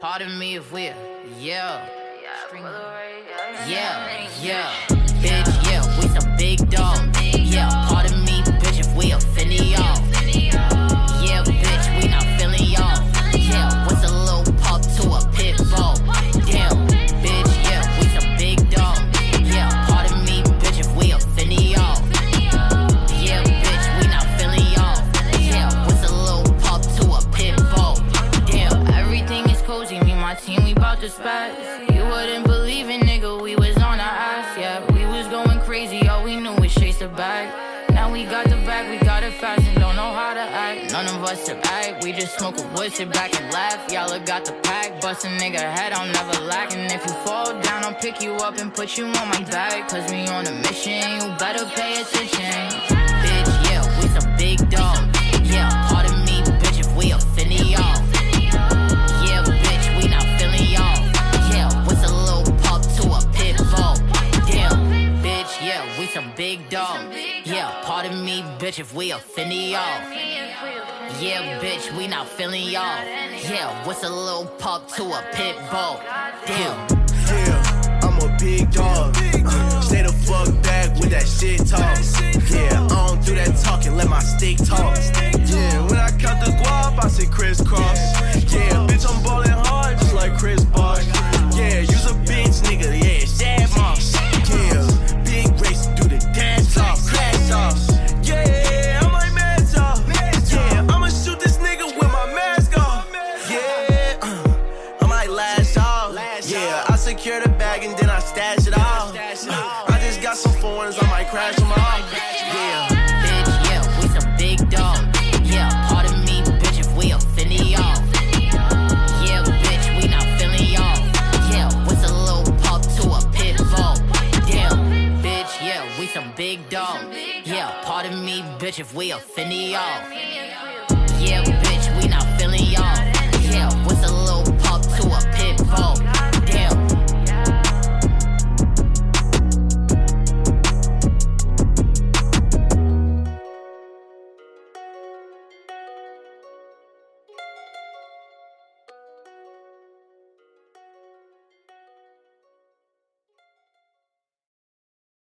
Pardon me if we're, yeah. Yeah, yeah. Bitch, my team, we bout to spaz. You wouldn't believe it, nigga. We was on our ass. Yeah, we was going crazy. All we knew was chase the bag. Now we got the bag, we got it fast and don't know how to act. None of us to act, we just smoke a wood, sit back and laugh. Y'all got the pack, bust a nigga head, I'll never lack. And if you fall down, I'll pick you up and put you on my back. Cause we on a mission, you better pay attention. Bitch, yeah, big dog. Yeah, pardon me, bitch, if we offend y'all. Yeah, bitch, we not feeling y'all. Yeah, what's a little pup to a pit bull? Damn. Yeah, I'm a big dog. Uh, stay the fuck back with that shit talk. Yeah, I don't do that talking, let my stick talk. Yeah, when I count the guap, I say crisscross. Yeah, I secure the bag and then I stash it off. I just got some foreigns, I might crash them off. Yeah. Bitch, yeah, we some big dogs. Yeah, pardon me, bitch, if we offend y'all. Yeah, bitch. Yeah, what's a little pup to a pit? Damn, bitch, yeah, we some big dogs. Yeah, pardon me, bitch, if we offend y'all.